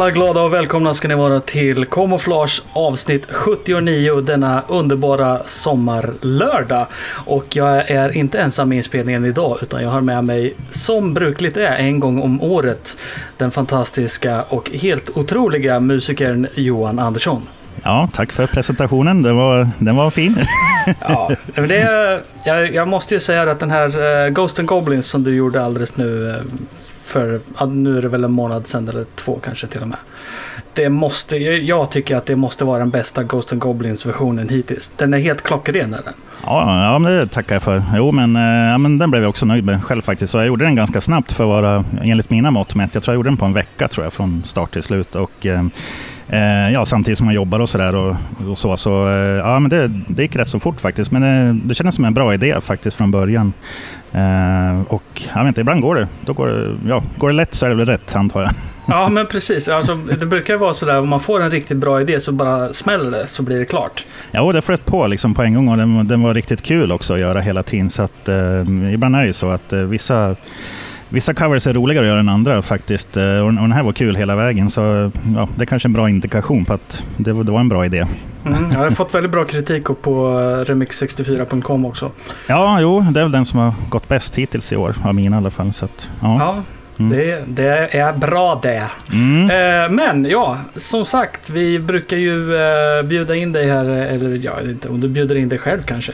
Alla glada och välkomna ska ni vara till Camouflage avsnitt 79 denna underbara sommarlördag. Och jag är inte ensam i inspelningen idag utan jag har med mig som brukligt är en gång om året den fantastiska och helt otroliga musikern Johan Andersson. Ja, tack för presentationen. Den var, den var fin. ja, men det, jag, jag måste ju säga att den här uh, Ghost and Goblins som du gjorde alldeles nu uh, för, nu är det väl en månad sedan eller två kanske till och med. Det måste, jag tycker att det måste vara den bästa Ghost and Goblins versionen hittills. Den är helt klockren är den. Ja, ja det tackar jag för. Jo, men, eh, ja, men den blev jag också nöjd med själv faktiskt. Så jag gjorde den ganska snabbt för att vara, enligt mina mått mätt, jag tror jag gjorde den på en vecka tror jag, från start till slut. Och, eh, eh ja, samtidigt som man jobbar och sådär. Och, och, så, så, eh, ja, men det, det gick rätt så fort faktiskt. Men det, det kändes som en bra idé faktiskt från början. Uh, och jag vet inte, ibland går det. Då går det, ja, går det lätt så är det väl rätt antar jag. Ja men precis. Alltså, det brukar vara sådär om man får en riktigt bra idé så bara smäller det så blir det klart. Ja och det flöt på liksom på en gång och den, den, var riktigt kul också att göra hela tiden. Så att, uh, ibland är det ju så att uh, vissa Vissa covers är roligare att göra än andra faktiskt. Och den här var kul hela vägen. Så ja, det är kanske en bra indikation på att det var, det var en bra idé. Mm, jag har fått väldigt bra kritik på remix64.com också. Ja, jo, det är väl den som har gått bäst hittills i år, av mina i alla fall. Så att, ja. ja. Mm. Det, det, är bra det. Mm. Eh, men ja, som sagt, vi brukar ju eh, bjuda in dig här, eller jag vet inte om du bjuder in dig själv kanske.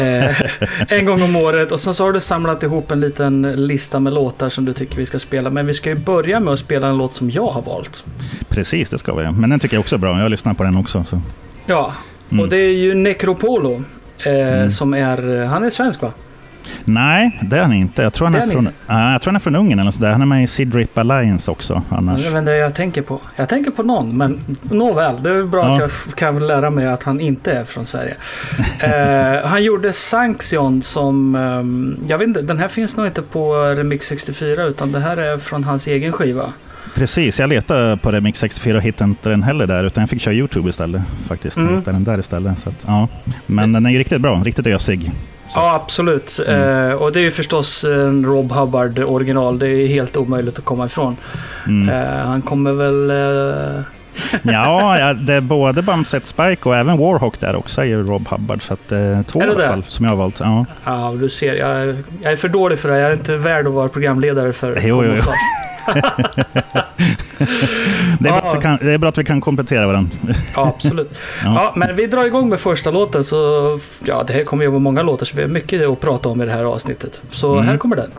Eh, en gång om året och sen så har du samlat ihop en liten lista med låtar som du tycker vi ska spela. Men vi ska ju börja med att spela en låt som jag har valt. Precis, det ska vi. Men den tycker jag också är bra. Jag lyssnar på den också. Så. Ja, mm. och det är ju Necropolo. Eh, mm. Som är, han är svensk va? Nej, det är han inte. Jag tror han, är, är från, uh, jag tror han är från Ungern eller sådär. Han är med i Sidrip Alliance också. Annars. Vet inte jag tänker på. Jag tänker på någon, men nåväl. Det är bra ja. att jag kan lära mig att han inte är från Sverige. uh, han gjorde Sanction som... Um, jag vet inte, den här finns nog inte på Remix 64 utan det här är från hans egen skiva. Precis, jag letade på Remix 64 och hittade inte den heller där, utan jag fick köra YouTube istället. Faktiskt, mm. jag hittade den där istället. Så att, ja. Men den är riktigt bra, riktigt ösig. Så. Ja, absolut. Mm. Eh, och det är ju förstås en Rob Hubbard original. Det är helt omöjligt att komma ifrån. Mm. Eh, han kommer väl... Eh... ja, ja, det är både Bumset Spike och även Warhawk där också är ju Rob Hubbard. Så att, eh, två i alla fall som jag har valt. Ja, ja du ser. Jag, jag är för dålig för det. Jag är inte värd att vara programledare för jo, jo, jo. det, är ja. bra kan, det är bra att vi kan komplettera varandra. ja, absolut. Ja. ja. men vi drar igång med första låten. Så, ja, det här kommer ju vara många låtar så vi har mycket att prata om i det här avsnittet. Så mm. här kommer den.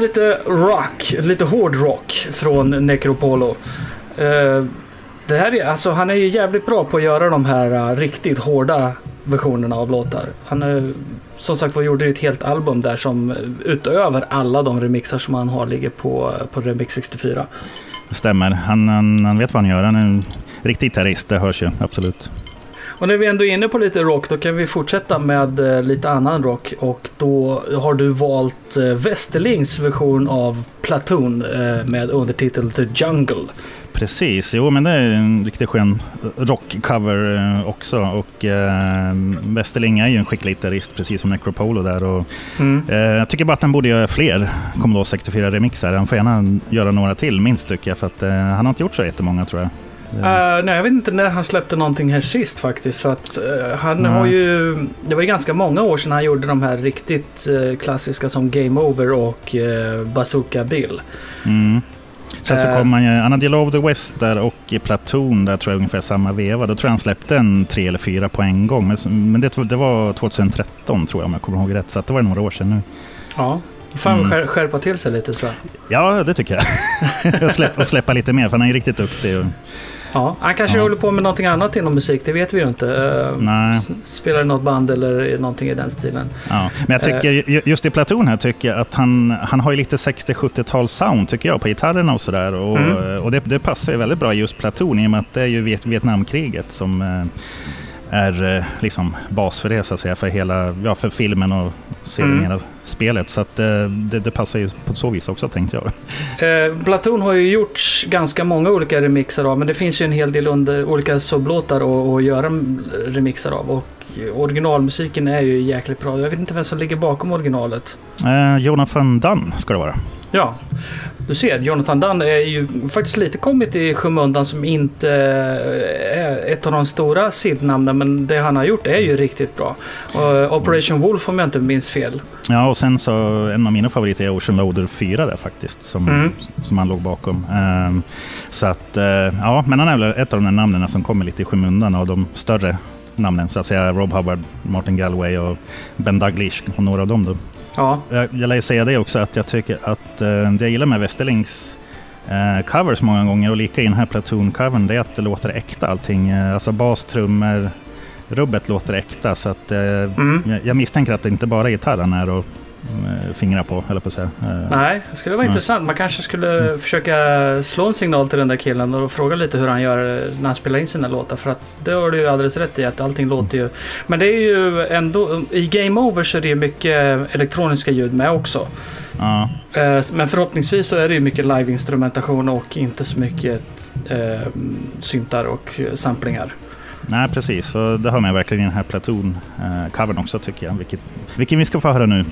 Var lite rock, lite hård rock från Necropolo. Uh, det här är, alltså, han är ju jävligt bra på att göra de här uh, riktigt hårda versionerna av låtar. Han är, som sagt var gjorde ett helt album där som utöver alla de remixar som han har ligger på, på Remix 64. Det stämmer. Han, han, han vet vad han gör. Han är en riktig gitarrist, det hörs ju absolut. Och när vi ändå är inne på lite rock då kan vi fortsätta med uh, lite annan rock. Och då har du valt uh, Westerlings version av Platoon uh, med undertitel The Jungle. Precis, jo men det är en riktigt skön rockcover eh, också. Och eh, Westerling är ju en skicklig gitarrist, precis som Necropolo där. Och, mm. eh, jag tycker bara att han borde göra fler Commodore 64-remixar. Han får gärna göra några till, minst tycker jag. För att eh, han har inte gjort så jättemånga tror jag. Uh, nej, jag vet inte när han släppte någonting här sist faktiskt. För att, uh, han mm. har ju, det var ju ganska många år sedan han gjorde de här riktigt uh, klassiska som Game Over och Bazooka Bill. Mm. Sen så kom han ju, han hade Love the West där och i Platoon där tror jag ungefär samma veva. Då tror jag han släppte en tre eller fyra på en gång. Men, men det, det var 2013 tror jag om jag kommer ihåg rätt. Så det var några år sedan nu. Ja, Fan mm. skärpa till sig lite tror jag. Ja, det tycker jag. och, släppa, släppa lite mer, för han är riktigt duktig. Och... Ja, han kanske ja. håller på med någonting annat inom musik, det vet vi ju inte. Eh, Nej. Spelar i något band eller någonting i den stilen. Ja. Men jag tycker, uh, just i Platon här tycker jag att han, han har ju lite 60-70-tals sound tycker jag på gitarrerna och sådär. Och, mm. och det, det, passar ju väldigt bra just Platon i och med att det är ju Vietnamkriget som eh, är eh, liksom bas för det, så att säga, för hela ja, för filmen och mm. spelet. Så att, eh, det, det, passar ju på så vis också, tänkte jag. Eh, Platoon har ju gjort ganska många olika remixer av, men det finns ju en hel del under olika sublåtar att göra remixer av. Och originalmusiken är ju jäkligt bra. Jag vet inte vem som ligger bakom originalet. Eh, Jonathan Dunn ska det vara. Ja, du ser, Jonathan Dunn är ju faktiskt lite kommit i skymundan som inte är ett av de stora SID-namnen. Men det han har gjort är ju riktigt bra. Och Operation Wolf om jag inte minns fel. Ja, och sen så en av mina favoriter är Ocean Loader 4 där faktiskt. Som, mm. som han låg bakom. Um, så att, uh, ja, men han är väl ett av de här namnen som kommer lite i skymundan av de större namnen. Så att säga Rob Hubbard, Martin Galway och Ben Douglas och några av dem då. Ja. Jag, jag lär säga det också att jag tycker att det jag gillar med Westerlings uh, covers många gånger och lika i den här Platoon-covern det är att det låter äkta allting. Uh, alltså bas, trummor, rubbet låter äkta. Så att, mm. jag, jag, misstänker att det inte bara är gitarren är och Eh, fingra på, eller på att säga. Eh, Nej, det skulle vara mm. intressant. Man kanske skulle mm. försöka slå en signal till den där killen och fråga lite hur han gör när han spelar in sina låtar. För att det har du ju alldeles rätt i att allting låter ju... Men det är ju ändå... I Game Over så är det mycket elektroniska ljud med också. Eh, men förhoppningsvis så är det ju mycket live-instrumentation och inte så mycket eh, syntar och samplingar. Nej, precis. Och det har man verkligen i den här Platoon-covern eh, också tycker jag. Vilket, vilken vi ska få höra nu.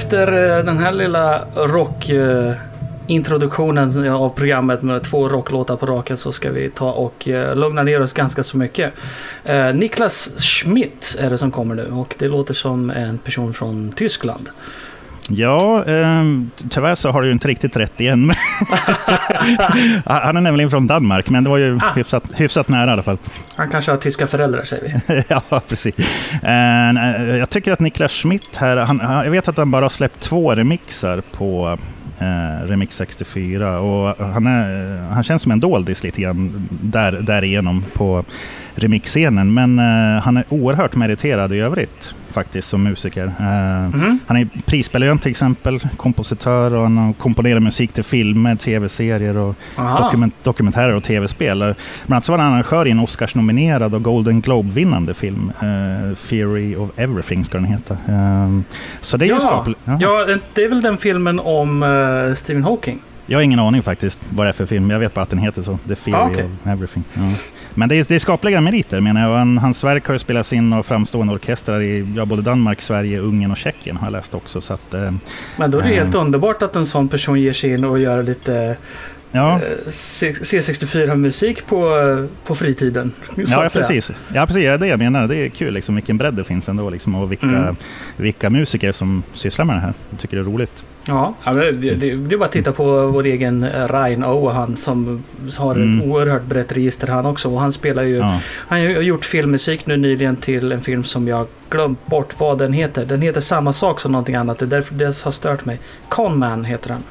Efter eh, den här lilla rockintroduktionen eh, av programmet med två rocklåtar på raken så ska vi ta och eh, lugna ner oss ganska så mycket. Niklas Schmidt är det som kommer nu och det låter som en person från Tyskland. Ja, eh, tyvärr så har du inte riktigt rätt igen. Han är nämligen från Danmark, men det var ju Ah. hyfsat, hyfsat nära i alla fall. Han kanske har tyska föräldrar säger vi. ja, precis. Eh, jag tycker att Niklas Schmidt här, han- jag vet att han bara har släppt två remixar på eh, Remix 64 och han, är, han känns som en doldis lite grann där, därigenom på remixscenen. Men eh, han är oerhört meriterad i övrigt faktiskt som musiker. Mhm. han är prisbelönt till exempel, kompositör och han har komponerat musik till filmer, tv-serier och dokument, dokumentärer och tv-spel. Bland annat så var han arrangör i en Oscars-nominerad och Golden Globe-vinnande film. eh, Theory of Everything ska den heta. Eh, så det är Ja, skapligt. Ja. ja, det- är väl den filmen om eh, Stephen Hawking. Jag har ingen aning faktiskt vad det är för film. Jag vet bara att den heter så. The Theory Ah, okej. of Everything. Ja. Men det är, det är skapliga meriter menar jag. Han, hans verk har ju spelats in av framstående orkestrar i ja, både Danmark, Sverige, Ungern och Tjeckien har jag läst också. Så att, eh, Men då är det helt Mm. underbart att en sån person ger sig in och gör lite ja. eh, C- C64-musik på, på fritiden. Ja, säga. precis. Ja, precis. Ja, det jag menar. Det är kul liksom, vilken bredd det finns ändå. Liksom, och vilka, Mm. vilka musiker som sysslar med det här. Jag tycker det är roligt. Ja, ja, det, det, det är bara att titta på vår egen Ryan Ohan som har Mm. ett oerhört brett register han också. Och han spelar ju, Ja. han har gjort filmmusik nu nyligen till en film som jag glömt bort vad den heter. Den heter samma sak som någonting annat. Det är därför det har stört mig. Conman heter den.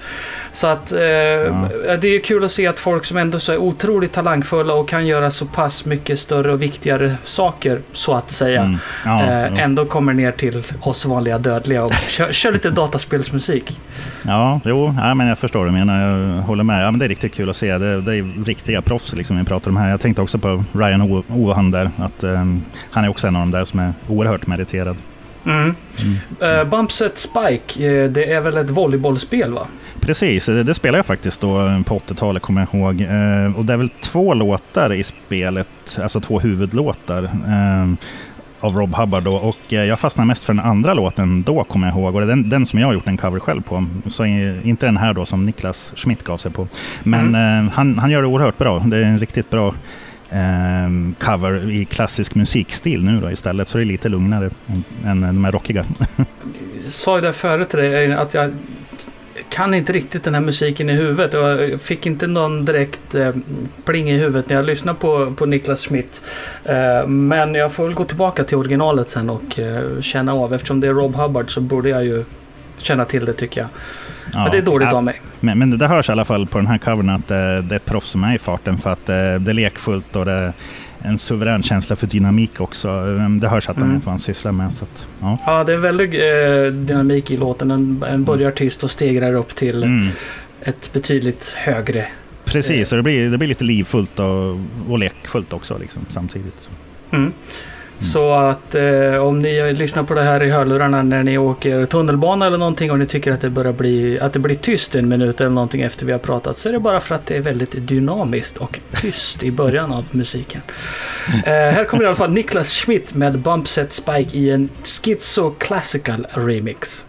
Så att eh, det är kul att se att folk som ändå så är otroligt talangfulla och kan göra så pass mycket större och viktigare saker så att säga. Mm. Ja, eh, ja. ändå kommer ner till oss vanliga dödliga och kör, kör lite dataspelsmusik. Ja, jo, ja, men jag förstår du menar. Jag håller med. Ja, men det är riktigt kul att se. Det, det är riktiga proffs liksom, vi pratar om här. Jag tänkte också på Ryan Ohan där. Att, eh, han är också en av de där som är oerhört meriterad. Mm. Mm. Uh, Bumpset Spike, eh, det är väl ett volleybollspel va? Precis, det, det spelade jag faktiskt då på 80-talet kommer jag ihåg. Eh, och det är väl två låtar i spelet, alltså två huvudlåtar. Av Rob Hubbard då. Och eh, jag fastnade mest för den andra låten då kommer jag ihåg. Och det är den, den som jag har gjort en cover själv på. Så eh, inte den här då som Niklas Schmidt gav sig på. Men eh, han, han gör det oerhört bra. Det är en riktigt bra eh, cover i klassisk musikstil nu då istället. Så det är lite lugnare än, än de här rockiga. Jag sa ju det förut till dig att jag kan inte riktigt den här musiken i huvudet. Jag fick inte någon direkt eh, pling i huvudet när jag lyssnade på, på Niklas Schmidt. Eh, men jag får väl gå tillbaka till originalet sen och eh, känna av. Eftersom det är Rob Hubbard så borde jag ju känna till det tycker jag. Ja, Men det är dåligt ja, av mig. Men, men det hörs i alla fall på den här covern att eh, det är ett proffs som är i farten för att eh, det är lekfullt och det en suverän känsla för dynamik också. Eh, Det hörs att han Mm. vet vad han sysslar med. Så att, ja. Ja, det är väldigt eh, dynamik i låten. En, en börjar tyst och stegrar upp till mm. ett betydligt högre. Precis, och det blir, det blir lite livfullt och, och lekfullt också liksom, samtidigt. Mm. Så att eh, om ni lyssnar på det här i hörlurarna när ni åker tunnelbana eller någonting och ni tycker att det börjar bli, att det blir tyst en minut eller någonting efter vi har pratat så är det bara för att det är väldigt dynamiskt och tyst i början av musiken. Eh, här kommer i alla fall Niklas Schmidt med Bumpset Spike i en Schizo Classical Remix.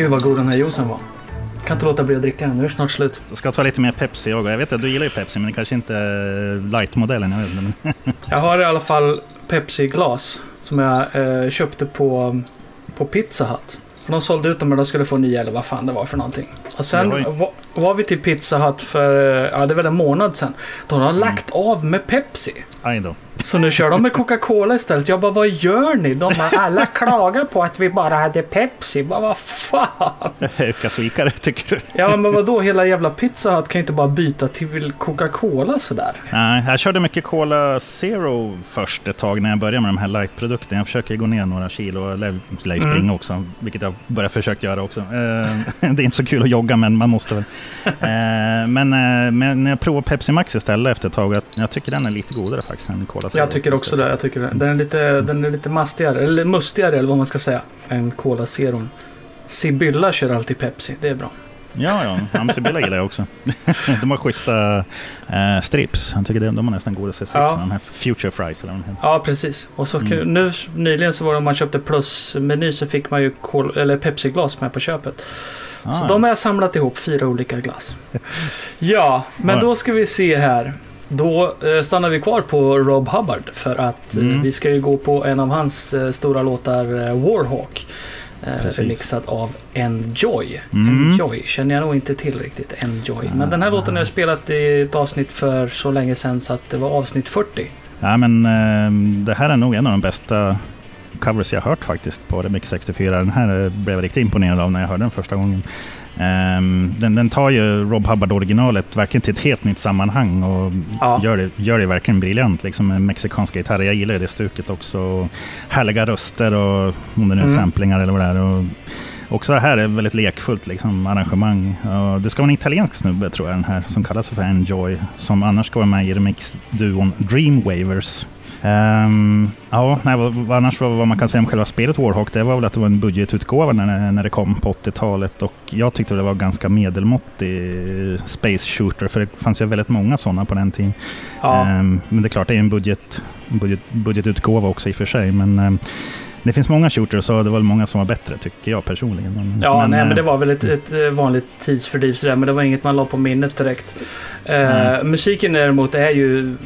Gud vad god den här juicen var. Kan inte låta bli att dricka den, nu är det snart slut. Jag ska ta lite mer Pepsi jag. Jag vet att du gillar ju Pepsi, men det kanske inte light-modellen. Jag, vet inte, men... Jag har i alla fall Pepsi-glas som jag eh, köpte på, på Pizza Hut. För de sålde ut dem och de skulle få nya eller vad fan det var för någonting. Och sen var, var vi till Pizza Hut för, eh, ja det är väl en månad sedan. Då har de lagt av med Pepsi. Aj då. Så nu kör de med Coca-Cola istället. Jag bara, vad gör ni? De bara, alla klagar på att vi bara hade Pepsi. Bara, vad fan? Vilka svikare tycker du? Ja, men vad då Hela jävla Pizza Hut kan inte bara byta till Coca-Cola sådär. Nej, jag körde mycket Cola Zero först ett tag när jag började med de här light-produkterna. Jag försöker gå ner några kilo, eller ju springa Mm. också, vilket jag börjar försöka göra också. Eh, det är inte så kul att jogga, men man måste väl. Eh, men, eh, men när jag provade Pepsi Max istället efter ett tag, jag tycker den är lite godare faktiskt än Cola Jag tycker också det. Jag tycker det. Den, är lite, den är lite mastigare, eller mustigare eller vad man ska säga, än Cola Zero. Sibylla kör alltid Pepsi, det är bra. Ja, ja. Amsibilla gillar jag också. de har schyssta eh, strips. Jag tycker de har nästan godaste stripsen. Ja. De här Future Fries eller vad de heter. Ja, precis. Och så Mm. nu nyligen så var det om man köpte plusmeny så fick man ju kol, eller Pepsi-glas med på köpet. Ah, Så de har jag samlat ihop, fyra olika glass. ja, men Ja. då ska vi se här. Då eh, stannar vi kvar på Rob Hubbard för att eh, Mm. vi ska ju gå på en av hans eh, stora låtar, Warhawk. Precis. remixad av Enjoy. Mm. Enjoy känner jag nog inte till riktigt. Enjoy. Men den här låten har jag spelat i ett avsnitt för så länge sedan så att det var avsnitt 40. Ja, men eh, det här är nog en av de bästa covers jag har hört faktiskt på Remix 64. Den här blev jag riktigt imponerad av när jag hörde den första gången. Ehm, den, den tar ju Rob Hubbard-originalet verkligen till ett helt nytt sammanhang och Ja. gör, det, gör det verkligen briljant. Liksom med mexikanska gitarrer. Jag gillar det stuket också. Härliga röster och om det nu är Mm. samplingar eller vad det är. Och också här är väldigt lekfullt liksom, arrangemang. Och det ska vara en italiensk snubbe tror jag den här som kallar sig för Enjoy. Som annars ska vara med i remixduon Dreamwavers. Um, ja, nej, vad, annars vad, vad man kan säga om själva spelet Warhawk, det var väl att det var en budgetutgåva när, när det kom på 80-talet. Och jag tyckte det var ganska medelmåttig space shooter, för det fanns ju väldigt många sådana på den tiden. Ja. Ehm, men det är klart, det är en budget, budget, budgetutgåva också i och för sig. Men ehm, det finns många shooters och det var väl många som var bättre, tycker jag personligen. Men, Ja, nej, men eh, det var väl ett, ett eh, vanligt tidsfördriv sådär, men det var inget man la på minnet direkt. Mm. Musiken däremot är ju,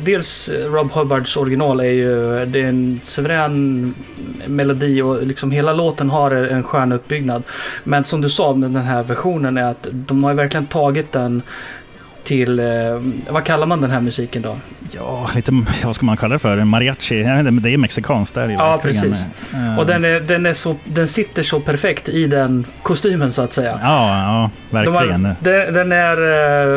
dels Rob Hubbards original är ju, det är en suverän melodi och liksom hela låten har en skön uppbyggnad. Men som du sa med den här versionen är att de har verkligen tagit den till, eh, vad kallar man den här musiken då? Ja, lite, vad ska man kalla det för? Mariachi? Det är mexikanskt. Det är det ju Ja, precis. Eh, Och den, är, den, är så, den sitter så perfekt i den kostymen så att säga. Ja, ja De verkligen. har, den, den är,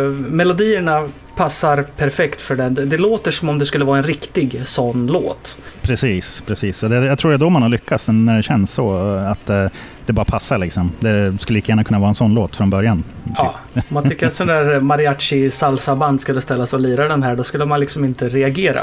eh, melodierna passar perfekt för den. Det, det låter som om det skulle vara en riktig sån låt. Precis, precis. Jag tror det är då man har lyckats, när det känns så. Att eh, det bara passar liksom. Det skulle lika gärna kunna vara en sån låt från början. Ja, om man tycker att sån där mariachi salsa band skulle ställa sig och lira den här, då skulle man liksom inte reagera.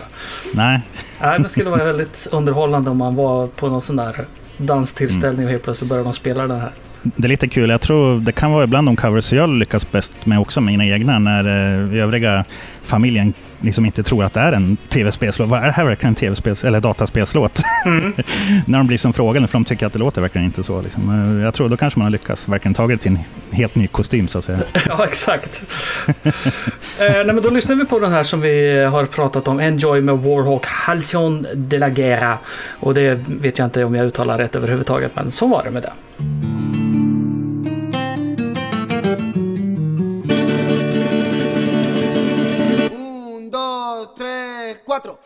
Nej, Nej, det skulle vara väldigt underhållande om man var på någon sån där danstillställning och helt plötsligt började de spela den här. Det är lite kul. Jag tror det kan vara ibland de covers jag lyckas bäst med också, mina egna, när eh, övriga familjen liksom inte tror att det är en tv-spelslåt. Vad är det här verkligen en tv-spels eller dataspelslåt? Mm. när de blir som frågande, för de tycker att det låter verkligen inte så. Liksom. Eh, Jag tror då kanske man har lyckats verkligen tagit till en helt ny kostym så att säga. Ja, exakt. eh, nej, men då lyssnar vi på den här som vi har pratat om. Enjoy med Warhawk Halcyon de la Guerra. Och det vet jag inte om jag uttalar rätt överhuvudtaget, men så var det med det. Cuatro.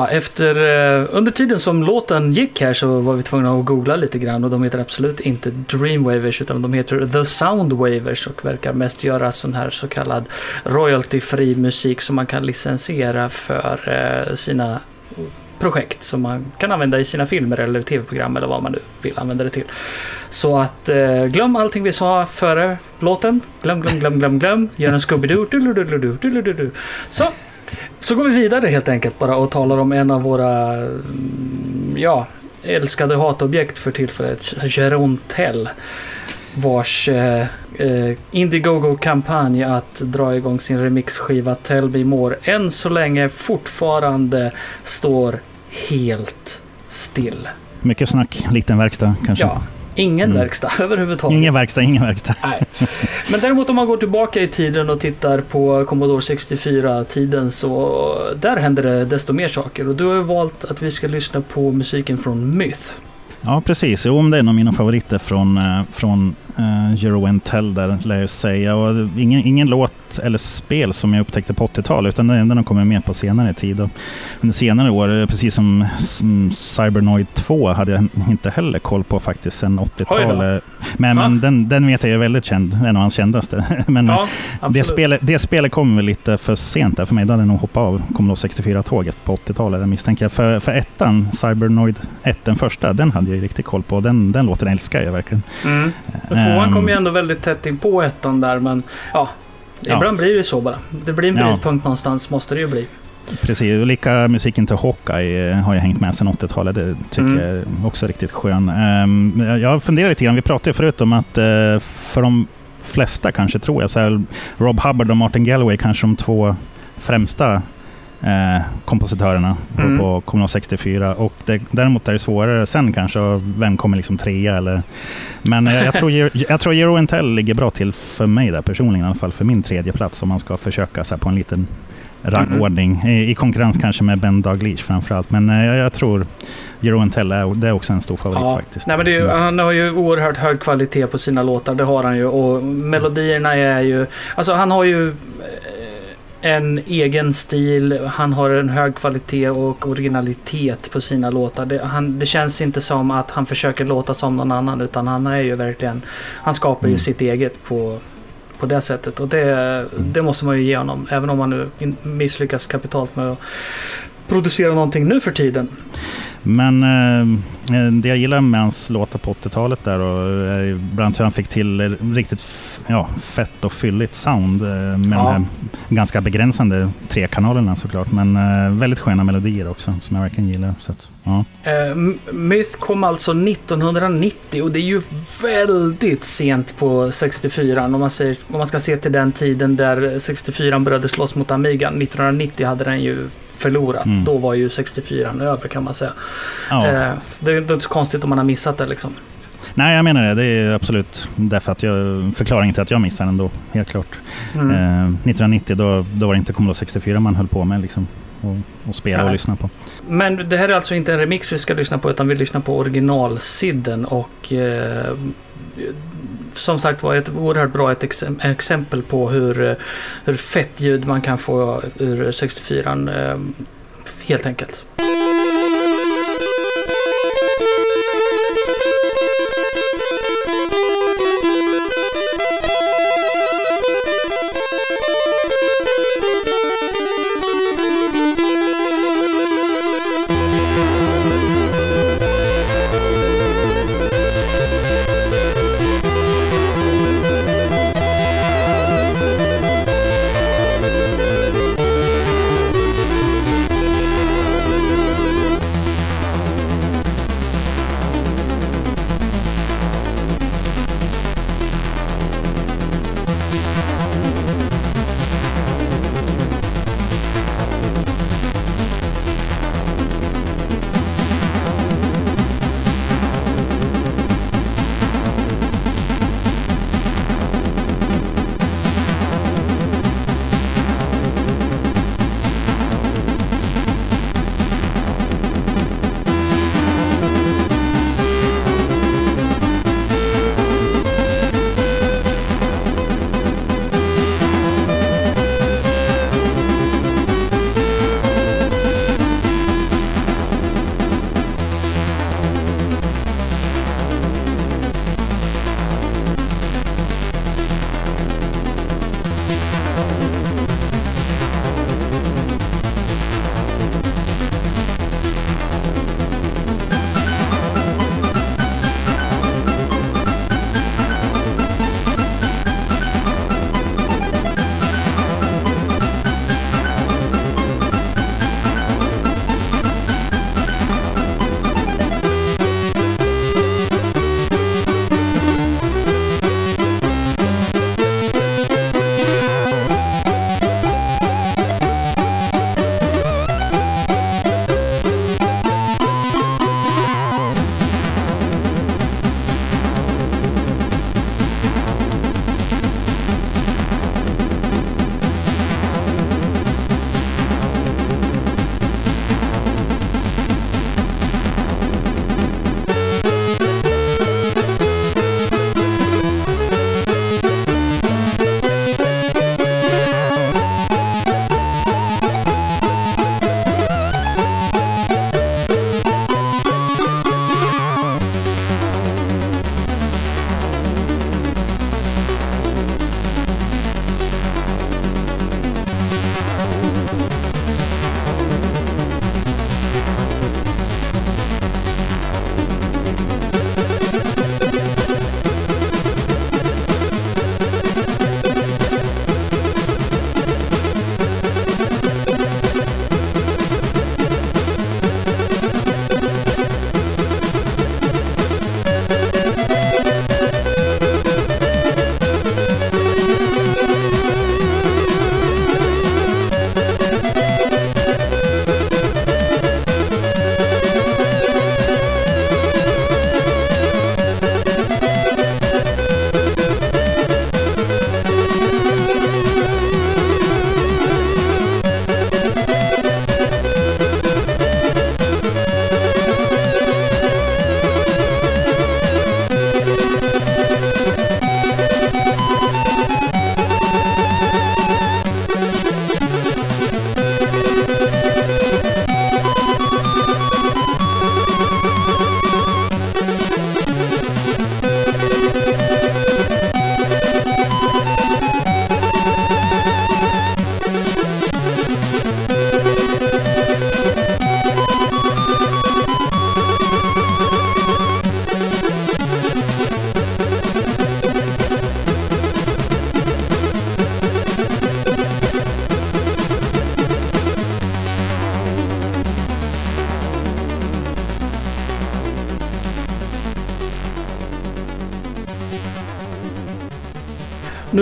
Ja, efter, eh, under tiden som låten gick här så var vi tvungna att googla lite grann och de heter absolut inte Dreamwavers utan de heter The Soundwavers och verkar mest göra sån här så kallad royalty-fri musik som man kan licensiera för eh, sina projekt som man kan använda i sina filmer eller tv-program eller vad man nu vill använda det till. Så att eh, glöm allting vi sa före låten. Glöm, glöm, glöm, glöm, glöm. Gör en Scooby-Doo. Så, så går vi vidare helt enkelt bara och talar om en av våra mm, ja, älskade hatobjekt för tillfället. Jeroen Tell. Vars eh, eh, Indiegogo-kampanj att dra igång sin remixskiva Tell Me More än så länge fortfarande står helt still. Mycket snack, liten verkstad kanske. Ja, ingen Mm. verkstad överhuvudtaget. Ingen verkstad, ingen verkstad. Nej. Men däremot om man går tillbaka i tiden och tittar på Commodore 64-tiden så där händer det desto mer saker. Och du har valt att vi ska lyssna på musiken från Myth. Ja, precis. Jo, det är en av mina favoriter från, eh, från uh, Euro Tell där, lär jag säga. Och ingen, ingen låt eller spel som jag upptäckte på 80-talet, utan den, den har kommit med på senare tid. Och under senare år, eh, precis som, som Cybernoid 2, hade jag inte heller koll på faktiskt sen 80-talet. Men, Ja. men den, den vet jag är väldigt känd, en av hans kändaste. men Ja, det, spelet, det spelet kom väl lite för sent där för mig. Då hade jag nog hoppat av Commodore 64-tåget på 80-talet misstänker jag. För, för ettan, Cybernoid 1, den första, den hade jag ju riktigt koll på. Den, den låten älskar jag verkligen. Mm. Och tvåan Ehm, kom ju ändå väldigt tätt in på ettan där, men ja. Ja. Ibland blir det så bara. Det blir en Ja. brytpunkt någonstans, måste det ju bli. Precis, och lika musiken till Hawkeye eh, har jag hängt med sedan 80-talet. Det tycker Mm. jag är också riktigt skön. Ehm, jag- funderar lite grann, vi pratade ju förut om att eh, för de flesta kanske tror jag, så här, Rob Hubbard och Martin Galloway kanske de två främsta eh, kompositörerna på- Mm. på Commodore 64. Och det, däremot är det svårare sen kanske, vem kommer liksom trea eller... Men eh, jag tror, jag tror Euro Intel ligger bra till för mig där personligen, i alla fall för min tredje plats om man ska försöka så på en liten rangordning. I, I konkurrens kanske med Ben Dalglish framförallt. Men eh, jag, jag tror Euro Intel är, det är också en stor favorit Ja. faktiskt. Nej, men är ju, Mm. Han har ju oerhört hög kvalitet på sina låtar, det har han ju. Och melodierna är ju... Alltså han har ju en egen stil, han har en hög kvalitet och originalitet på sina låtar. Det, han, det känns inte som att han försöker låta som någon annan utan han är ju verkligen... Han skapar ju Mm. sitt eget på, på det sättet. Och det, det måste man ju ge honom. Även om han nu misslyckas kapitalt med att producera någonting nu för tiden. Men eh, det jag gillar med hans låtar på 80-talet där och eh, bland annat hur han fick till eh, riktigt ja, fett och fylligt sound eh, med Ja. de här ganska begränsande tre kanalerna såklart. Men eh, väldigt sköna melodier också som jag verkligen gillar. Så att, ja. Eh, Myth kom alltså 1990 och det är ju väldigt sent på 64 om man, säger, om man ska se till den tiden där 64 började slåss mot Amiga. 1990 hade den ju förlorat. Mm. Då var ju 64 över kan man säga. Ja. Eh, det är inte så konstigt om man har missat det liksom. Nej, jag menar det. Det är absolut därför att jag, förklaringen till att jag missade den då, helt klart. Mm. Eh, 1990 då, då var det inte Commodore 64 man höll på med liksom, och, och spela och Nej. lyssna på. Men det här är alltså inte en remix vi ska lyssna på utan vi lyssnar på originalsidden och eh, som sagt var ett oerhört bra ett ex exempel på hur, hur fett ljud man kan få ur 64 eh, helt enkelt.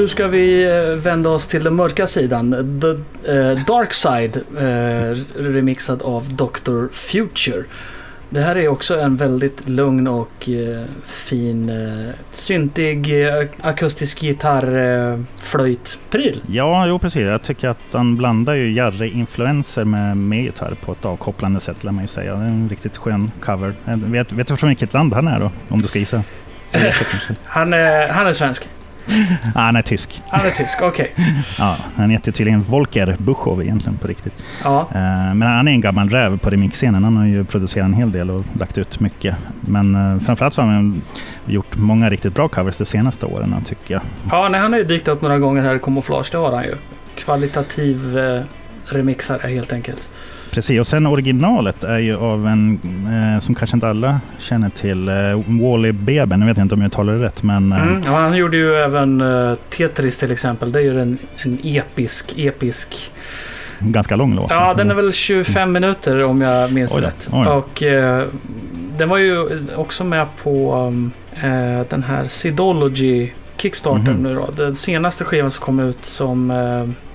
Nu ska vi eh, vända oss till den mörka sidan. The eh, Dark Side eh, remixad av Dr. Future. Det här är också en väldigt lugn och eh, fin eh, syntig eh, akustisk gitarr eh, flöjtpryl. Ja, jo precis. Jag tycker att han blandar ju Jarre-influenser med, med gitarr på ett avkopplande sätt, lär man ju säga. Det är en riktigt skön cover. Vet, vet du från vilket land han är då? Om du ska gissa? Han är, han är svensk. Ah, han är tysk. Han är tysk, okej. Ja, han heter tydligen Volker Buchov egentligen på riktigt. Ja. Eh, Men han är en gammal räv på remixscenen. Han har ju producerat en hel del och lagt ut mycket. Men eh, framförallt så har han gjort många riktigt bra covers de senaste åren tycker jag. Ja, nej, han har ju dykt upp några gånger här i Camouflage, det har han ju. Kvalitativ eh, remixare helt enkelt. Precis, och sen originalet är ju av en eh, som kanske inte alla känner till, eh, Wally Beben. Jag vet inte om jag talar det rätt, men eh, Mm. Ja, han gjorde ju även eh, Tetris till exempel. Det är ju en, en episk, episk... ganska lång låt. Ja, den är väl 25 minuter om jag minns Oj rätt. oj. Och eh, den var ju också med på um, den här Sidology Kickstarter Mhm. nu då. Den senaste skivan som kom ut som...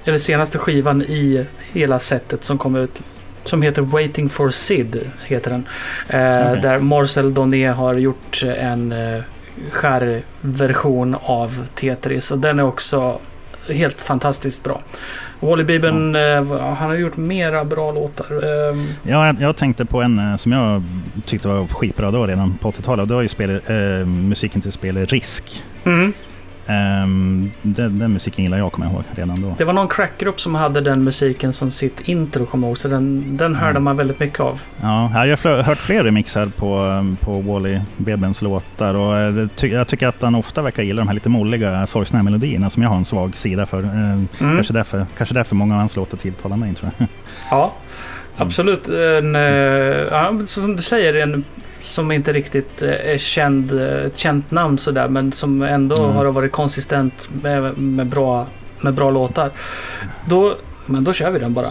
Eller senaste skivan i hela setet som kom ut. Som heter Waiting for Sid, heter den. Okej. Där Marcel Doné har gjort en eh, skärversion av Tetris. Och den är också helt fantastiskt bra. Wally Bieber, eh, han har gjort mera bra låtar. Eh, Ja, jag, jag tänkte på en som jag tyckte var skitbra då redan på 80-talet. Det var ju spelet, eh, musiken till spelet Risk. mm. Ehm, den, den musiken gillar jag, kommer jag ihåg, redan då. Det var någon crackgrupp som hade den musiken som sitt intro, kommer jag ihåg. Så den, den hörde Mm. man väldigt mycket av. Ja, jag har hört fler remixar på, eh, på Wally Bebens låtar och eh, ty- jag tycker att han ofta verkar gilla de här lite molliga, sorgsna melodierna som jag har en svag sida för. Eh, Mm. Kanske, därför, kanske därför många av hans låtar tilltalar mig, tror jag. Ja, absolut. En, eh, ja, som du säger, en som inte riktigt eh, är känd, eh, ett känt namn sådär, men som ändå Mm. har varit konsistent med, med, bra, med bra låtar. Då, men då kör vi den bara.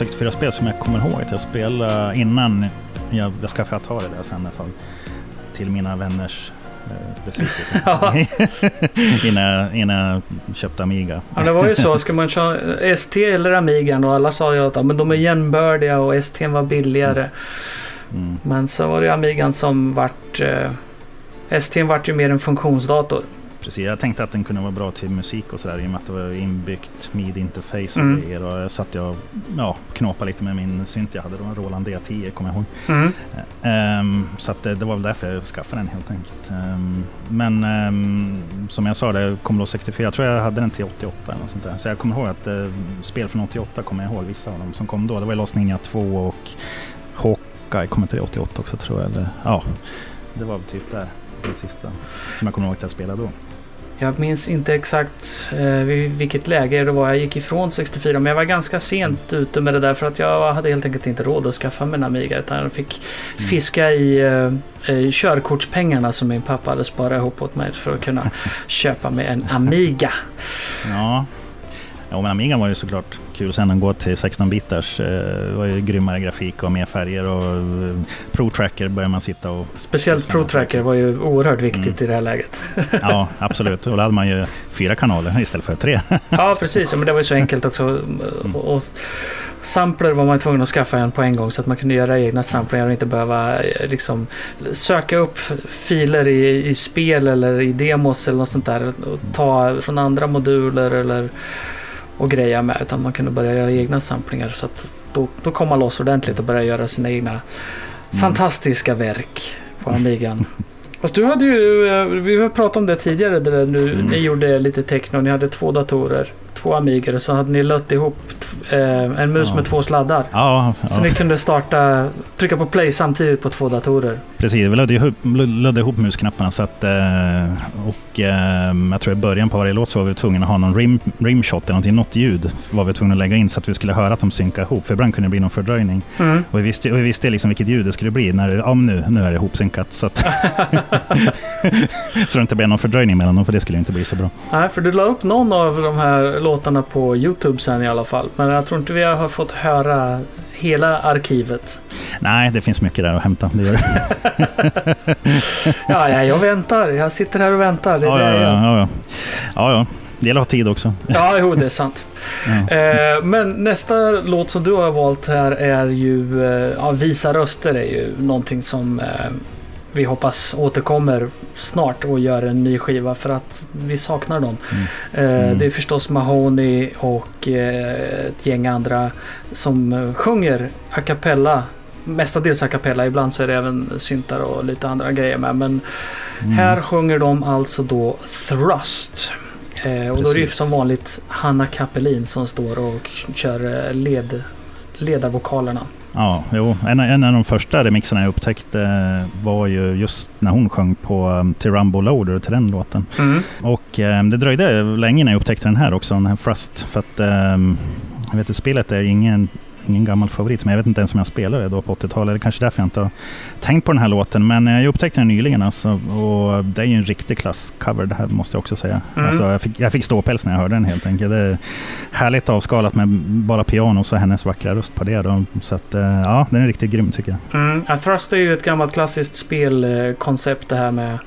64-spel som jag kommer ihåg att jag spelade innan jag, jag skaffade Atari där sen ett tag. Till mina vänners eh, besvikelse. Ja. innan, innan jag köpte Amiga. Ja, det var ju så. Ska man köra ST eller Amigan och alla sa ju att men de är jämnbördiga och ST var billigare. Mm. Men så var det Amigan som vart... Eh, ST vart ju mer en funktionsdator. Precis, jag tänkte att den kunde vara bra till musik och sådär i och med att det var inbyggt midi-interface och Mm. grejer. Och jag satt jag ja, knåpade lite med min synt jag hade då, en Roland D10 kommer jag ihåg. Mm. Ehm, så det, det var väl därför jag skaffade den helt enkelt. Ehm, men ehm, som jag sa, det Commodore 64, jag tror jag hade den till 88 eller något sånt där. Så jag kommer ihåg att eh, spel från 88 kommer jag ihåg, vissa av dem som kom då. Det var ju Lost Ninja 2 och Hawkeye kom det 88 också tror jag. Eller, ja, det var väl typ där, det sista som jag kommer ihåg att jag spelade då. Jag minns inte exakt eh, vilket läge det var jag gick ifrån 64 men jag var ganska sent ute med det där för att jag hade helt enkelt inte råd att skaffa mig en Amiga utan jag fick Mm. fiska i eh, eh, körkortspengarna som min pappa hade sparat ihop åt mig för att kunna köpa mig en Amiga. Ja. Ja, men Amiga var ju såklart kul sen att gå till 16-bitars. Eh, Det var ju grymmare grafik och mer färger och eh, Pro-tracker började man sitta och... Speciellt Pro Tracker var ju oerhört viktigt Mm. i det här läget. Ja, absolut. Och då hade man ju fyra kanaler istället för tre. Ja, precis. Men det var ju så enkelt också. Mm. Och, och sampler var man tvungen att skaffa en på en gång så att man kunde göra egna samplingar och inte behöva eh, liksom, söka upp filer i, i spel eller i demos eller något sånt där. Och ta från andra moduler eller och greja med. Utan man kunde börja göra egna samplingar. Så att då, då kom man loss ordentligt och började göra sina egna fantastiska verk på Amigan. Fast du hade ju, eh, vi har pratat om det tidigare, det där nu, Mm. ni gjorde lite techno, ni hade två datorer, två Amigor och så hade ni lött ihop eh, en mus Ja. med två sladdar. Ja, Så ja ni kunde starta, trycka på play samtidigt på två datorer. precis. Vi lödde ihop, lödde ihop musknapparna så att... eh, Och eh, jag tror i början på varje låt så var vi tvungna att ha någon rim, rimshot eller någonting, något ljud var vi tvungna att lägga in så att vi skulle höra att de synkade ihop. För ibland kunde det bli någon fördröjning. Mm. Och vi visste, och vi visste liksom vilket ljud det skulle bli. När, ja, nu, nu är det ihopsynkat. Så, att så det inte blev någon fördröjning mellan dem, för det skulle inte bli så bra. Nej, för du la upp någon av de här låtarna på YouTube sen i alla fall. Men jag tror inte vi har fått höra hela arkivet. Nej, det finns mycket där att hämta. Det gör det. Ja, ja, jag väntar. Jag sitter här och väntar. Ja, ja, ja, ja. ja, ja. Det gäller att ha tid också. Ja, jo, det är sant. Ja. Eh, men nästa låt som du har valt här är ju... Eh, ja, Visa röster är ju någonting som eh, vi hoppas återkommer snart och gör en ny skiva för att vi saknar dem. Mm. Eh, Mm. Det är förstås Mahoney och eh, ett gäng andra som eh, sjunger a cappella. Mestadels a cappella, ibland så är det även syntar och lite andra grejer med. Men Mm. här sjunger de alltså då Thrust. Eh, och då är det Precis. som vanligt Hanna Kapelin som står och kör led, ledarvokalerna. Ja, jo. En, en av de första remixerna jag upptäckte eh, var ju just när hon sjöng på um, till Rumble Loader till den låten. Och eh, det dröjde länge innan jag upptäckte den här också, den här Frust. För att ehm, jag vet att spelet är ingen, ingen gammal favorit, men jag vet inte ens om jag spelade det då på 80-talet. Det är kanske därför jag inte har tänkt på den här låten. Men eh, jag upptäckte den nyligen alltså, och det är ju en riktig klasscover det här måste jag också säga. Mm. Alltså, jag, fick, jag fick ståpäls när jag hörde den helt enkelt. Det är härligt avskalat med bara piano och hennes vackra röst på det. Då. Så att, eh, ja, den är riktigt grym tycker jag. Mm. Ja, Thrust är ju ett gammalt klassiskt spelkoncept det här med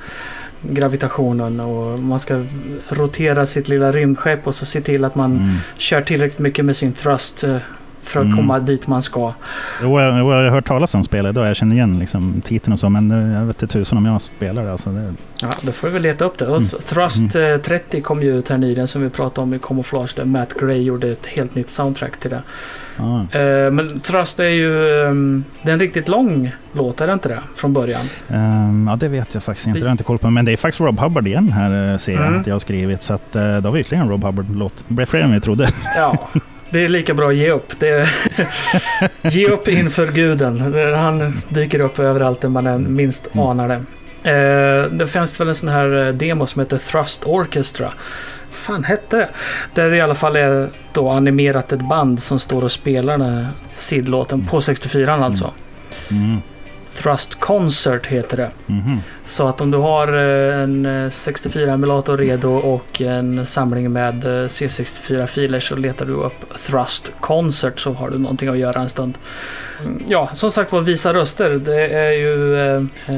gravitationen och man ska rotera sitt lilla rymdskepp och så se till att man Mm. kör tillräckligt mycket med sin thrust eh, för att Mm. komma dit man ska. Jo, jag, jag har hört talas om spelet och jag känner igen liksom, titeln och så, men eh, jag vet inte tusan om jag spelar det. Alltså, det Ja, då får vi leta upp det. Mm. Thrust eh, 30 kom ju ut här nyligen som vi pratade om i Camouflage där Matt Gray gjorde ett helt nytt soundtrack till det. ja. Eh, men Thrust är ju... ehm, det är en riktigt lång låt, är det inte det? Från början. Ehm, ja, det vet jag faktiskt inte. Det har jag inte koll på. Men det är faktiskt Rob Hubbard igen här eh, ser jag Mm. att jag har skrivit. Så att, eh, det var verkligen en Rob Hubbard-låt. Det blev fler än vi trodde. Ja, det är lika bra att ge upp. Det ge upp inför guden. Han dyker upp överallt där man än minst Mm. anar det. Eh, det finns väl en sån här eh, demo som heter Thrust Orchestra. Fan hette det? Där det i alla fall är då animerat ett band som står och spelar den här sidlåten på 64 alltså. Mm. Thrust Concert heter det. Mhm. Så att om du har eh, en eh, 64-emulator redo och en samling med eh, C64-filer så letar du upp Thrust Concert så har du någonting att göra en stund. Mm, Ja, som sagt var, visa röster. Det är ju eh,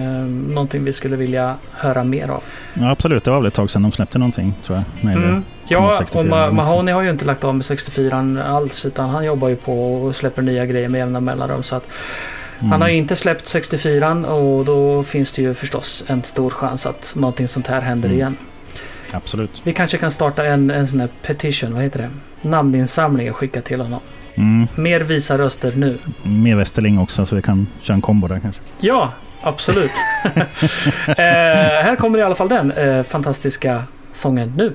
någonting vi skulle vilja höra mer av. Ja, absolut, det var väl ett tag sedan de släppte någonting tror jag. Mm. Ja, 64 och Ma-. Mahoney har ju inte lagt av med 64 alls utan han jobbar ju på och släpper nya grejer med jämna mellanrum. Så att Mm. Han har ju inte släppt 64 och då finns det ju förstås en stor chans att någonting sånt här händer Mm. igen. Absolut. Vi kanske kan starta en, en sån här petition, vad heter det? Namninsamling och skicka till honom. Mm. Mer visa röster nu. Med Westerling också så vi kan köra en kombo där kanske. Ja, absolut. eh, här kommer i alla fall den eh, fantastiska sången nu.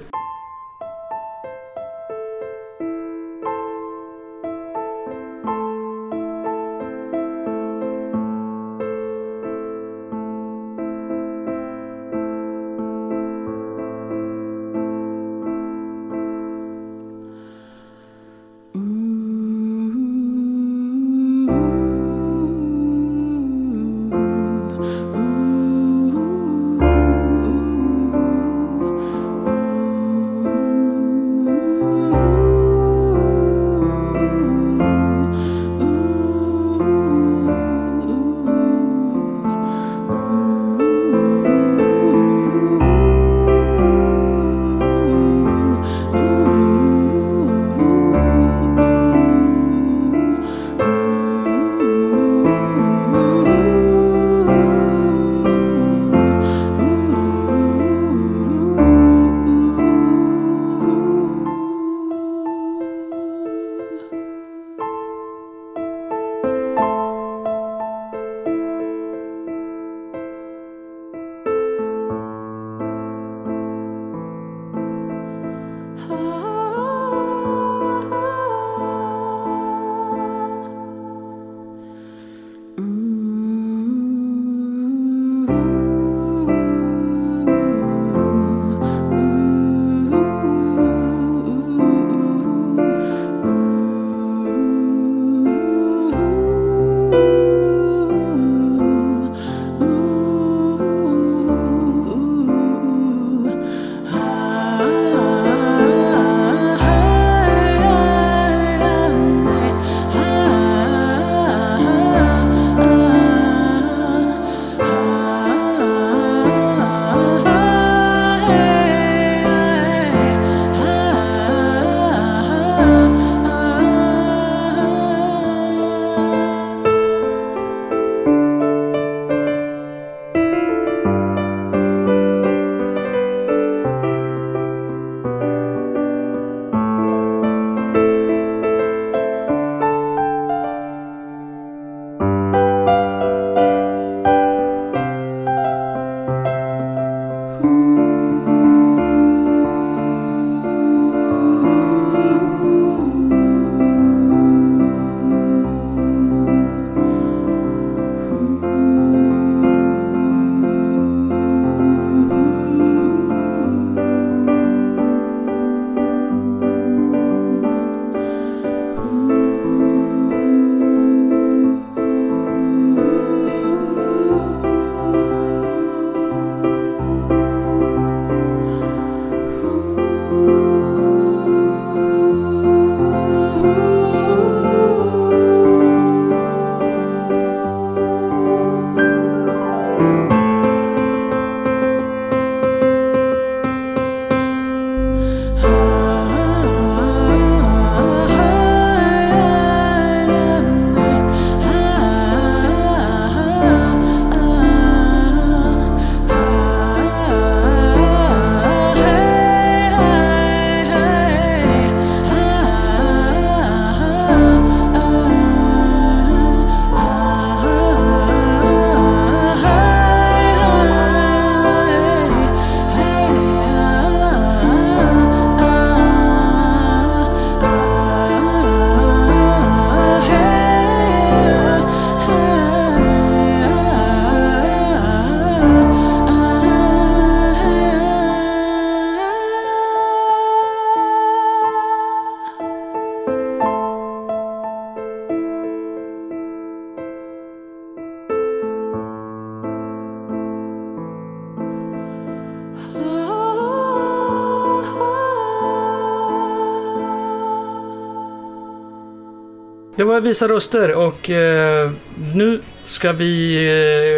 Var Visa röster och eh, nu ska vi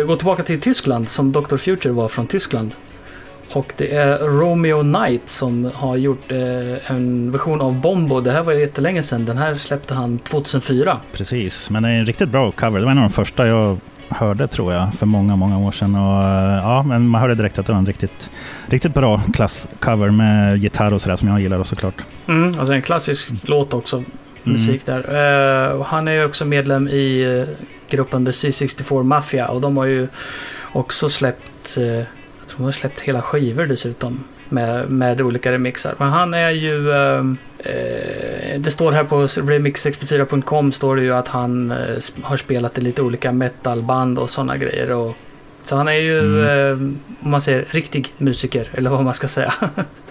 eh, gå tillbaka till Tyskland som Dr. Future var från Tyskland. Och det är Romeo Knight som har gjort eh, en version av Bombo. Det här var jättelänge sedan. Den här släppte han 2004. Precis, men det är en riktigt bra cover. Det var en av de första jag hörde tror jag för många, många år sedan. Och, eh, ja, men man hörde direkt att det var en riktigt, riktigt bra klasscover med gitarr och sådär som jag gillar och såklart. Mm, alltså en klassisk låt också. Mm. Musik där. Uh, och han är ju också medlem i eh, gruppen The C64 Mafia och de har ju också släppt, uh, jag tror de har släppt hela skivor dessutom. Med, med olika remixar. Men han är ju, det står här på remix64.com står det ju att han har spelat i lite olika metalband och sådana grejer. Och, så han är ju, mm. om man säger, riktig musiker, eller vad man ska säga.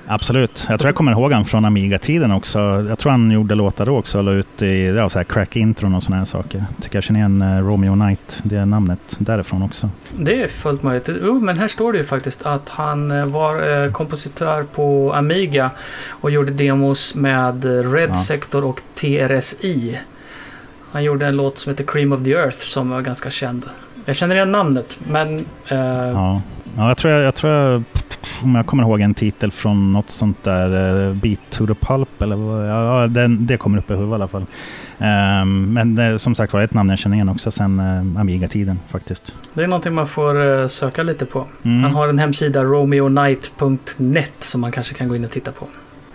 Absolut. Jag tror jag kommer ihåg honom från Amiga-tiden också. Jag tror han gjorde låtar då också. La ut i ja, så här crack-intron och sådana här saker. Tycker jag känner igen uh, Romeo Knight, det är namnet därifrån också. Det är fullt möjligt. Oh, men här står det ju faktiskt att han uh, var uh, kompositör på Amiga och gjorde demos med Red ja. Sector och TRSI. Han gjorde en låt som heter Cream of the Earth som var ganska känd. Jag känner igen namnet, men... Ja. ja, jag tror jag, jag tror jag om jag kommer ihåg en titel från något sånt där, uh, Beat to the Pulp eller vad, ja, det, det kommer upp i huvudet i alla fall. Um, men det, som sagt var ett namn jag känner igen också sen uh, Amiga-tiden faktiskt. Det är någonting man får uh, söka lite på. Mm. Han har en hemsida, romeonight.net, som man kanske kan gå in och titta på.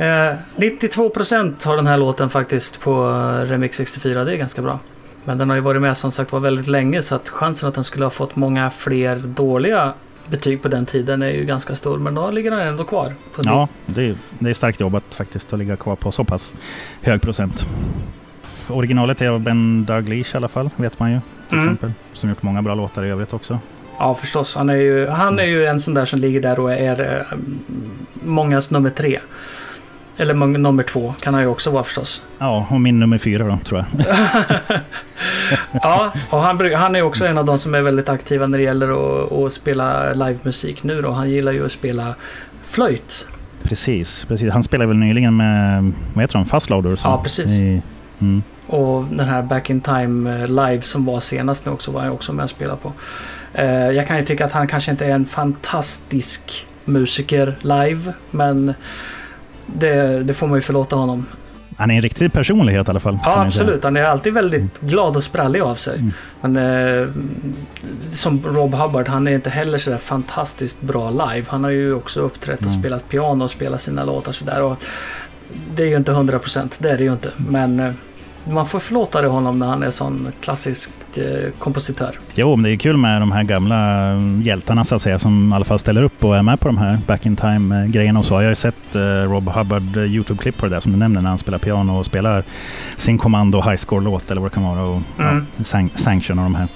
Uh, 92% har den här låten faktiskt på Remix 64, det är ganska bra. Men den har ju varit med som sagt var väldigt länge så att chansen att den skulle ha fått många fler dåliga betyg på den tiden är ju ganska stor. Men då ligger han ändå kvar. ja, det är, det är starkt jobbat faktiskt att ligga kvar på så pass hög procent. Originalet är av Ben Dalglish i alla fall, vet man ju. Till mm. exempel. Som gjort många bra låtar i övrigt också. Ja, förstås. Han är ju, han är ju en sån där som ligger där och är äh, mångas nummer tre. Eller nummer två kan han ju också vara förstås. Ja, och min nummer fyra då, tror jag. ja, och han, han är också en av de som är väldigt aktiva när det gäller att, att spela livemusik nu då. Han gillar ju att spela flöjt. Precis, precis. Han spelade väl nyligen med, vad heter de, Fastloader? Ja, precis. I, mm. Och den här Back in Time eh, live som var senast nu också var jag också med och spelade på. Uh, jag kan ju tycka att han kanske inte är en fantastisk musiker live, men det, det får man ju förlåta honom. Han är en riktig personlighet i alla fall. Ja, absolut. Han är alltid väldigt glad och sprallig av sig. Mm. Men eh, som Rob Hubbard, han är inte heller sådär fantastiskt bra live. Han har ju också uppträtt och mm. spelat piano och spelat sina låtar sådär. det är ju inte 100%, det är det ju inte. Men eh, man får förlåta honom när han är sån klassisk eh, kompositör. Jo, men det är kul med de här gamla mm, hjältarna så att säga som i alla fall ställer upp och är med på de här back in time grejerna och så. Jag har ju sett eh, Rob Hubbard eh, Youtube-klipp på det där som du nämner när han spelar piano och spelar sin Kommando High Score-låt eller vad det kan vara och mm. ja, San Sanction och de här.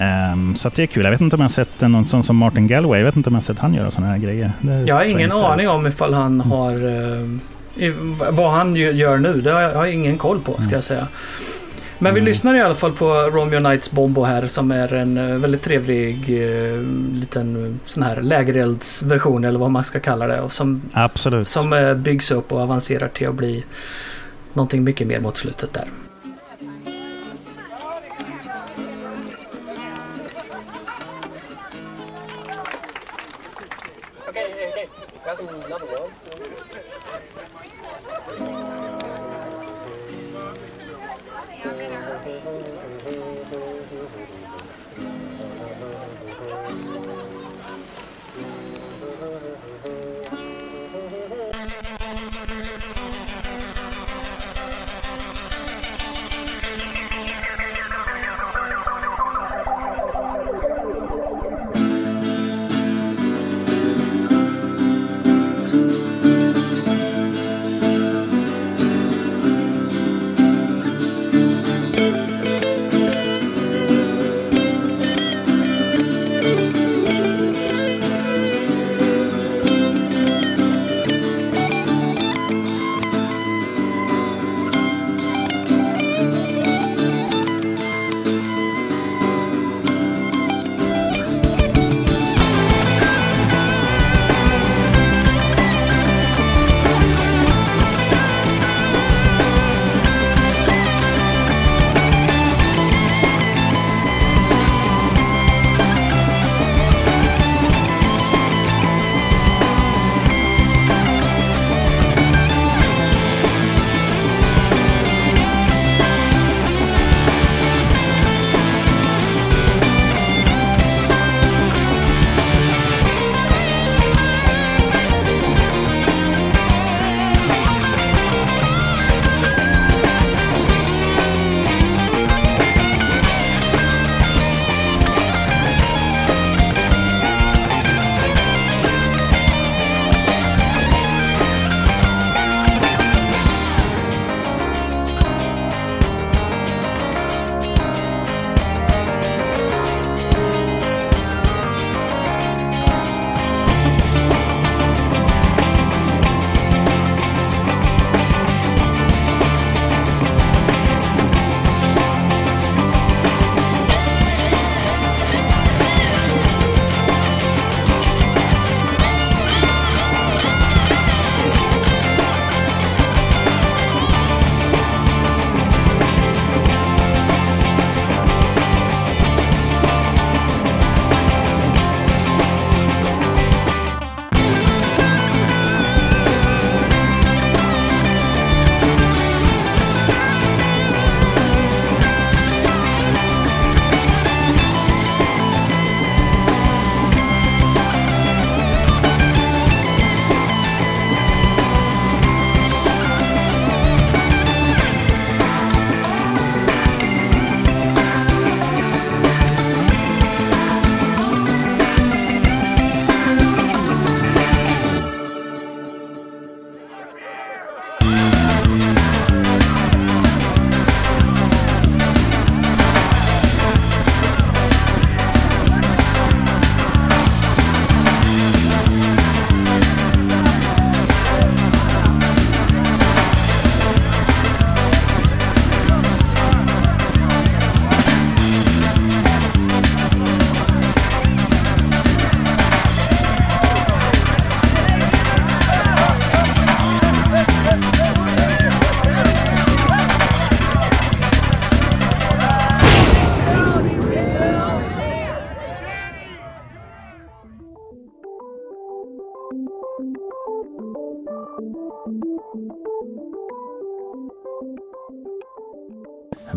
Um, så det är kul. Jag vet inte om jag har sett någon sån som Martin Galway. Jag vet inte om jag har sett han göra sådana här grejer. Det jag har ingen aning om ifall han har uh, vad han gör nu, det har jag, har jag ingen koll på ska jag säga. Men vi mm. lyssnar i alla fall på Romeo Knights Bombo här som är en eh, väldigt trevlig uh, liten sån här lägereldsversion eller vad man ska kalla det. Och som, Absolut. Som byggs upp och avancerar till att bli någonting mycket mer mot slutet där.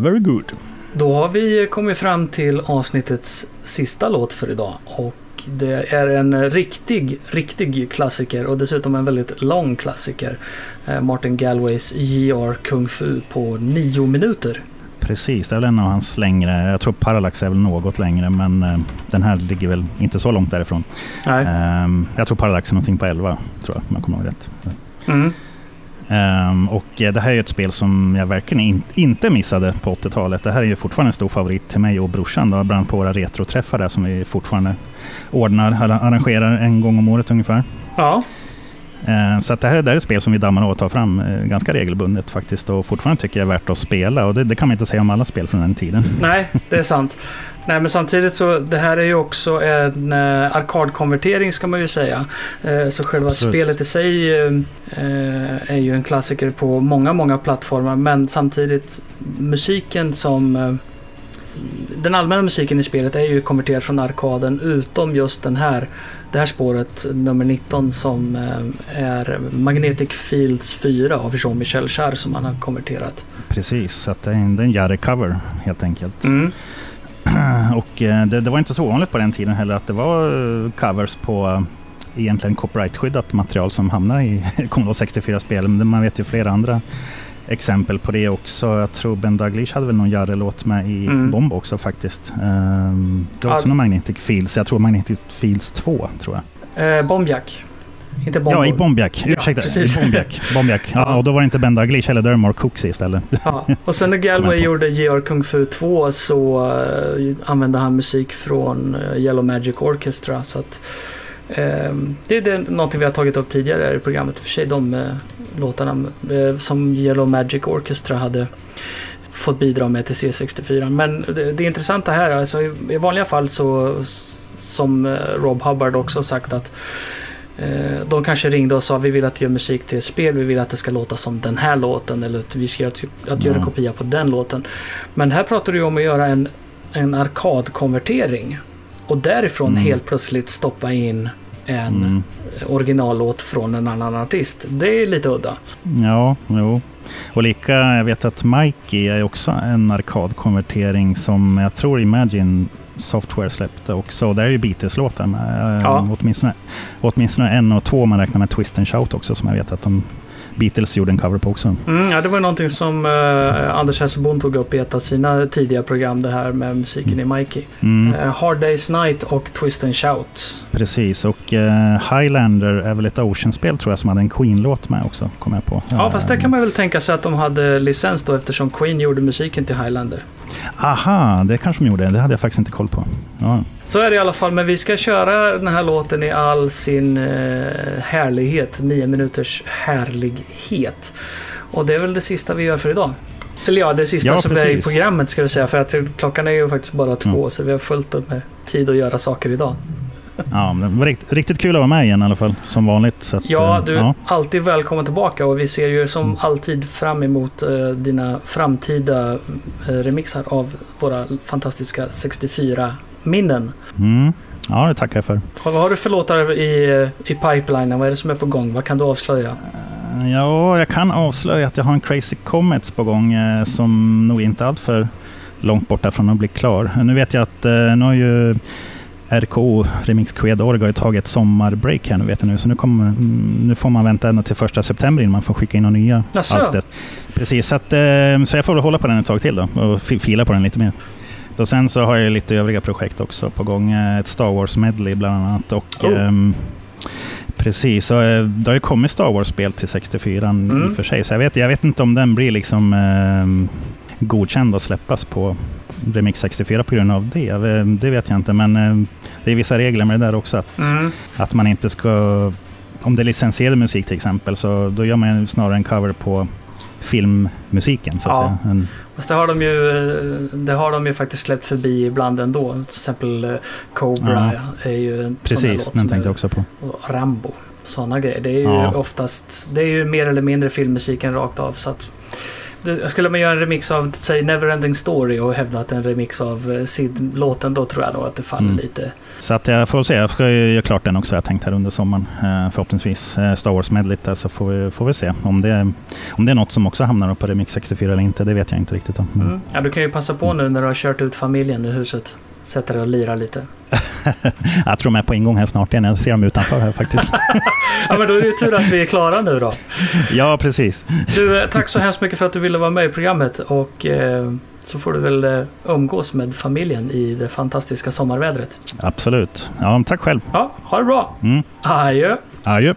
Very good. Då har vi kommit fram till avsnittets sista låt för idag. Och det är en riktig, riktig klassiker och dessutom en väldigt lång klassiker. Eh, Martin Galways JR Kung Fu på nio minuter. Precis, det är väl en av hans längre. Jag tror Parallax är väl något längre, men eh, den här ligger väl inte så långt därifrån. Nej. Ehm, jag tror Parallax är någonting på 11, tror jag, om jag kommer ihåg rätt. Mm. Ehm, och eh, det här är ett spel som jag verkligen in, inte missade på 80-talet. Det här är ju fortfarande en stor favorit till mig och brorsan. Då, bland på våra retroträffar där som vi fortfarande ordnar, arrangerar en gång om året ungefär. Ja, Ehm, så det här, det här är ett spel som vi dammar och tar fram eh, ganska regelbundet faktiskt. Och fortfarande tycker jag är värt att spela. Och det, det kan man inte säga om alla spel från den tiden. nej, det är sant. Nej, men samtidigt så det här är ju också en eh, arkadkonvertering ska man ju säga. Eh, så själva Absolut. spelet i sig eh, eh, är ju en klassiker på många, många plattformar. Men samtidigt musiken som eh, den allmänna musiken i spelet är ju konverterad från arkaden utom just den här det här spåret nummer 19 som eh, är Magnetic Fields 4 av Jean-Michel Jarre som han har konverterat. Precis, så att det är en, en Jare-cover helt enkelt. Mm. Och eh, det, det var inte så ovanligt på den tiden heller att det var eh, covers på eh, egentligen copyright-skyddat material som hamnar i Commodore 64-spel. Men man vet ju flera andra exempel på det också. Jag tror Ben Daglish hade väl någon Jarre-låt med i Mm. Bomb också faktiskt. Det var också Ja. någon Magnetic Fields. Jag tror Magnetic Fields 2 tror jag. Eh, Bombjack. Inte Bombo. Ja, i Bombjack. Ja, Ursäkta, precis. i Bombjack. Bombjack. Ja, och då var det inte Ben Daglish heller, då är det Mark Cooksey istället. Ja. Och sen när Galway gjorde JR Kung Fu 2 så eh, använde han musik från eh, Yellow Magic Orchestra. Så att, eh, det är det, någonting vi har tagit upp tidigare i programmet. I och för sig de eh, låtarna eh, som Yellow Magic Orchestra hade fått bidra med till C64. Men det, det intressanta här, alltså i, i vanliga fall så som Rob Hubbard också sagt att de kanske ringde och sa vi vill att du gör musik till ett spel, vi vill att det ska låta som den här låten eller att vi ska göra, att göra Ja. kopia på den låten. Men här pratar du om att göra en, en arkadkonvertering och därifrån Mm. helt plötsligt stoppa in en Mm. originallåt från en annan artist. Det är lite udda. Ja, jo. Och lika, jag vet att Mikey är också en arkadkonvertering som jag tror Imagine Software släppte också. Där är ju Beatles-låtar med. eh, Ja. Åtminstone, åtminstone en och två man räknar med Twist and Shout också som jag vet att de Beatles gjorde en cover på också. Mm, ja, det var någonting som eh, Anders Hesselbom tog upp i ett av sina tidiga program. Det här med musiken i Mikey. Mm, Eh, Hard Day's Night och Twist and Shout. Precis, och eh, Highlander är väl ett Ocean-spel tror jag som hade en Queen-låt med också, kom jag på. Ja, fast det Eh, kan man väl tänka sig att de hade licens då eftersom Queen gjorde musiken till Highlander. Aha, det kanske de gjorde. Det hade jag faktiskt inte koll på. Ja, Så är det i alla fall, men vi ska köra den här låten i all sin eh, härlighet. Nio minuters härlighet. Och det är väl det sista vi gör för idag. Eller ja, det sista Ja, som är i programmet ska vi säga. För att klockan är ju faktiskt bara två, Mm. så vi har fullt upp med tid att göra saker idag. ja det var rikt, riktigt kul att vara med igen i alla fall, som vanligt. Att, Ja, eh, du är alltid välkommen tillbaka och vi ser ju som Mm. alltid fram emot eh, dina framtida eh, remixar av våra fantastiska 64-minnen. Mm. Ja, det tackar jag för. Vad har du för låtar i, i pipelinen? Vad är det som är på gång? Vad kan du avslöja? Eh, Ja, jag kan avslöja att jag har en Crazy Comets på gång eh, som nog inte är allt för långt borta från att bli klar. Nu vet jag att eh, nu har ju RKO, Remix Qued Org, har ju tagit sommarbreak här nu vet jag nu. Så nu, kommer, mm, nu får man vänta ända till första september innan man får skicka in några nya Jaså? alster. Precis, så, att, eh, så jag får väl hålla på den ett tag till då och fi- fila på den lite mer. Och sen så har jag lite övriga projekt också på gång. Eh, Ett Star Wars medley bland annat. Och, Oh. ehm, precis, så, eh, det har ju kommit Star Wars-spel till 64 Mm. i och för sig. Så jag vet, jag vet inte om den blir liksom ehm, godkänd att släppas på Remix 64 på grund av det. Det vet jag inte, men eh, det är vissa regler med det där också. Att, Mm. att man inte ska... Om det är licensierad musik till exempel, så då gör man snarare en cover på filmmusiken. Så att Ja. säga. En, Fast det har, de ju, eh, det har de ju faktiskt släppt förbi ibland ändå. Till exempel eh, Cobra är ju en sån där precis, låt. den tänkte jag också på. Rambo. Sådana grejer. Det är ju Ja. oftast, det är ju mer eller mindre filmmusiken rakt av. Så att det, skulle man göra en remix av, säg Neverending Story och hävda att en remix av eh, Sid-låten, då tror jag nog att det faller Mm. lite. Så att jag får se, jag ska ju göra klart den också, jag tänkt här under sommaren. Eh, förhoppningsvis. Eh, Star Wars medlet där, så får vi, får vi se. Om det, om det är något som också hamnar på Remix 64 eller inte, det vet jag inte riktigt om. Mm. Mm. Ja, du kan ju passa på nu när du har kört ut familjen ur huset. Sätta dig och lira lite. Jag tror de är på ingång här snart igen, jag ser dem utanför här faktiskt. Ja, men då är det ju tur att vi är klara nu då. ja, precis. Du, eh, tack så hemskt mycket för att du ville vara med i programmet och eh, så får du väl eh, umgås med familjen i det fantastiska sommarvädret. Absolut. Ja, tack själv. Ja, ha det bra! Mm. Adjö! Adjö.